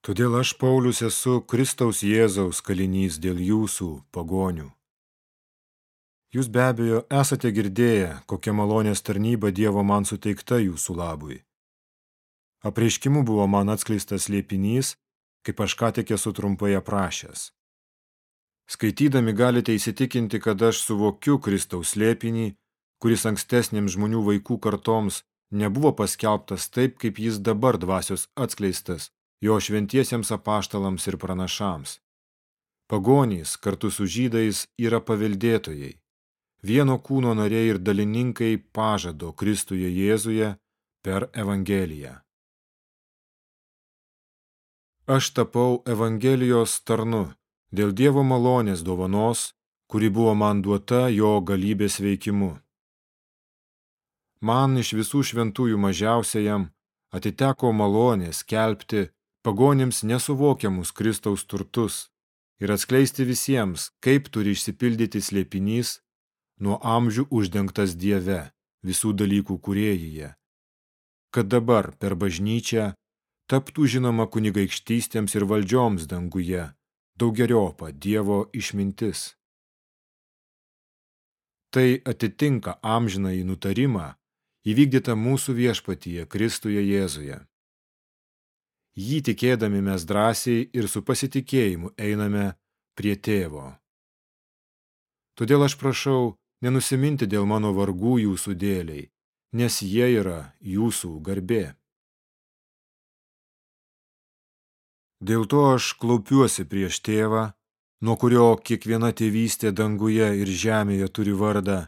Todėl aš, Paulius, esu Kristaus Jėzaus kalinys dėl jūsų, pagonių. Jūs be abejo esate girdėję, kokia malonės tarnyba Dievo man suteikta jūsų labui. Apreiškimu buvo man atskleistas liepinys, kaip aš ką tik esu trumpai aprašęs. Skaitydami galite įsitikinti, kad aš suvokiu Kristaus slėpinį, kuris ankstesniems žmonių vaikų kartoms nebuvo paskelbtas taip, kaip jis dabar dvasios atskleistas jo šventiesiems apaštalams ir pranašams. Pagonys kartu su žydais yra paveldėtojai, vieno kūno nariai ir dalininkai pažado Kristuje Jėzuje per Evangeliją. Aš tapau Evangelijos tarnu dėl Dievo malonės dovanos, kuri buvo man duota jo galybės veikimu. Man iš visų šventųjų mažiausiajam atiteko malonė skelbti pagonims nesuvokiamus Kristaus turtus ir atskleisti visiems, kaip turi išsipildyti slėpinys nuo amžių uždengtas Dieve, visų dalykų kuriejyje, kad dabar per bažnyčią taptų žinoma kunigaikštystėms ir valdžioms danguje, daugeriopą Dievo išmintis. Tai atitinka amžinąjį nutarimą, įvykdyta mūsų viešpatyje Kristuje Jėzuje. Jį tikėdami mes drąsiai ir su pasitikėjimu einame prie tėvo. Todėl aš prašau nenusiminti dėl mano vargų jūsų dėliai, nes jie yra jūsų garbė. Dėl to aš klaupiuosi prieš tėvą, nuo kurio kiekviena tėvystė danguje ir žemėje turi vardą,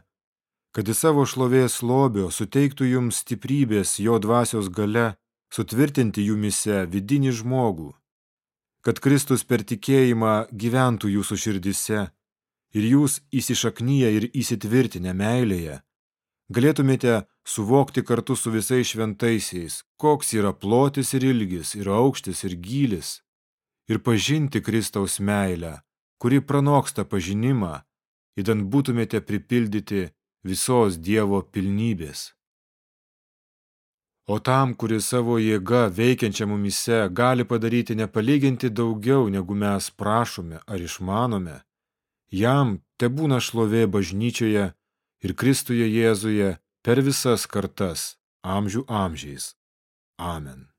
kad į savo šlovės lobio suteiktų jums stiprybės jo dvasios gale sutvirtinti jumise vidinį žmogų, kad Kristus per tikėjimą gyventų jūsų širdise ir jūs įsišaknyje ir įsitvirtinę meilėje, galėtumėte suvokti kartu su visais šventaisiais, koks yra plotis ir ilgis, ir aukštis ir gylis, ir pažinti Kristaus meilę, kuri pranoksta pažinimą, įdant būtumėte pripildyti visos Dievo pilnybės. O tam, kuris savo jėga veikiančia mumise gali padaryti nepalyginti daugiau, negu mes prašome ar išmanome, jam te būna šlovė bažnyčioje ir Kristuje Jėzuje per visas kartas, amžių amžiais. Amen.